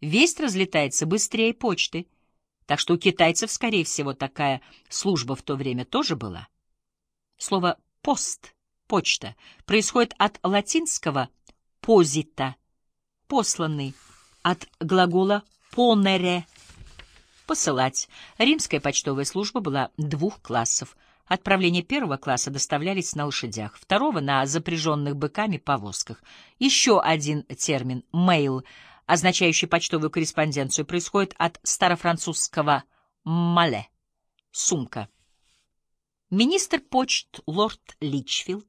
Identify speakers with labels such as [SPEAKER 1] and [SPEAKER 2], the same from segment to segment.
[SPEAKER 1] весть разлетается быстрее почты. Так что у китайцев, скорее всего, такая служба в то время тоже была. Слово «пост» — почта происходит от латинского «позита» — посланный, от глагола «понере» — посылать. Римская почтовая служба была двух классов — Отправления первого класса доставлялись на лошадях, второго — на запряженных быками повозках. Еще один термин «мейл», означающий почтовую корреспонденцию, происходит от старофранцузского «мале» — «сумка». Министр почт лорд Личфилд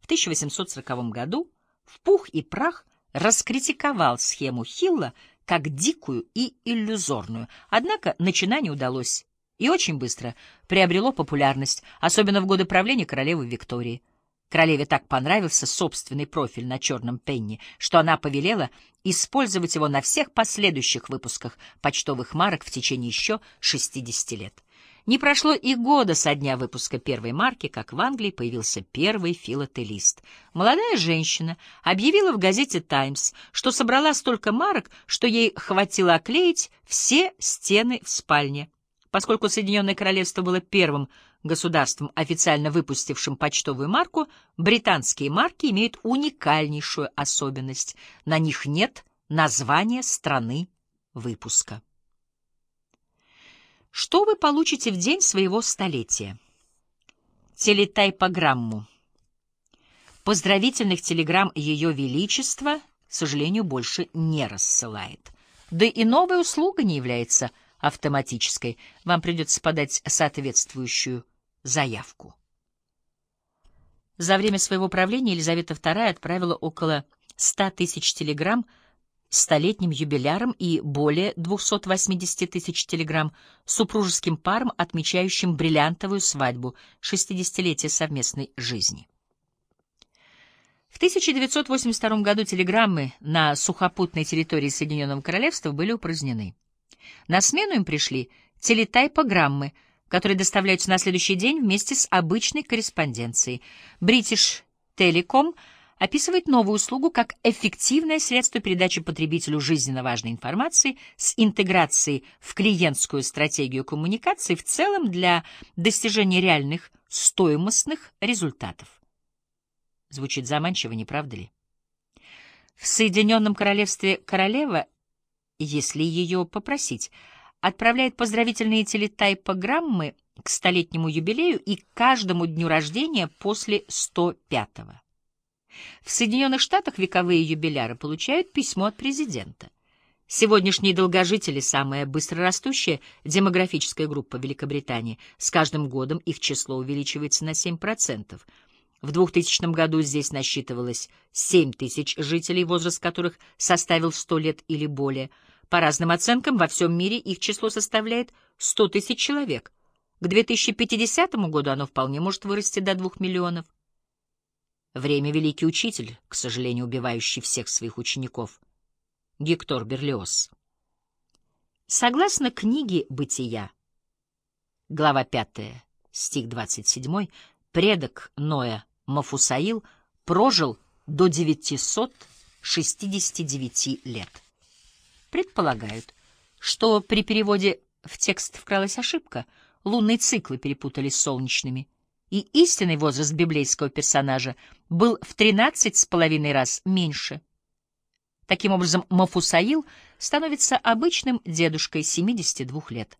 [SPEAKER 1] в 1840 году в пух и прах раскритиковал схему Хилла как дикую и иллюзорную, однако начинание удалось и очень быстро приобрело популярность, особенно в годы правления королевы Виктории. Королеве так понравился собственный профиль на черном пенни, что она повелела использовать его на всех последующих выпусках почтовых марок в течение еще 60 лет. Не прошло и года со дня выпуска первой марки, как в Англии появился первый филателист. Молодая женщина объявила в газете «Таймс», что собрала столько марок, что ей хватило оклеить все стены в спальне. Поскольку Соединенное Королевство было первым государством, официально выпустившим почтовую марку, британские марки имеют уникальнейшую особенность. На них нет названия страны выпуска. Что вы получите в день своего столетия? Телетайпограмму. Поздравительных телеграмм Ее Величества, к сожалению, больше не рассылает. Да и новая услуга не является автоматической, вам придется подать соответствующую заявку. За время своего правления Елизавета II отправила около 100 тысяч телеграмм столетним юбиляром и более 280 тысяч телеграмм супружеским парам, отмечающим бриллиантовую свадьбу, 60-летие совместной жизни. В 1982 году телеграммы на сухопутной территории Соединенного Королевства были упразднены. На смену им пришли телетайпограммы, которые доставляются на следующий день вместе с обычной корреспонденцией. British Telecom описывает новую услугу как эффективное средство передачи потребителю жизненно важной информации с интеграцией в клиентскую стратегию коммуникации в целом для достижения реальных стоимостных результатов. Звучит заманчиво, не правда ли? В Соединенном Королевстве королева если ее попросить, отправляет поздравительные телетайпограммы к столетнему юбилею и каждому дню рождения после 105-го. В Соединенных Штатах вековые юбиляры получают письмо от президента. Сегодняшние долгожители — самая быстрорастущая демографическая группа Великобритании. С каждым годом их число увеличивается на 7%. В 2000 году здесь насчитывалось 7 тысяч жителей, возраст которых составил 100 лет или более. По разным оценкам, во всем мире их число составляет 100 тысяч человек. К 2050 году оно вполне может вырасти до 2 миллионов. Время — великий учитель, к сожалению, убивающий всех своих учеников. Гектор Берлиоз. Согласно книге «Бытия», глава 5, стих 27, предок Ноя Мафусаил прожил до 969 лет. Предполагают, что при переводе в текст вкралась ошибка, лунные циклы перепутались с солнечными, и истинный возраст библейского персонажа был в 13 с половиной раз меньше. Таким образом, Мафусаил становится обычным дедушкой 72 лет.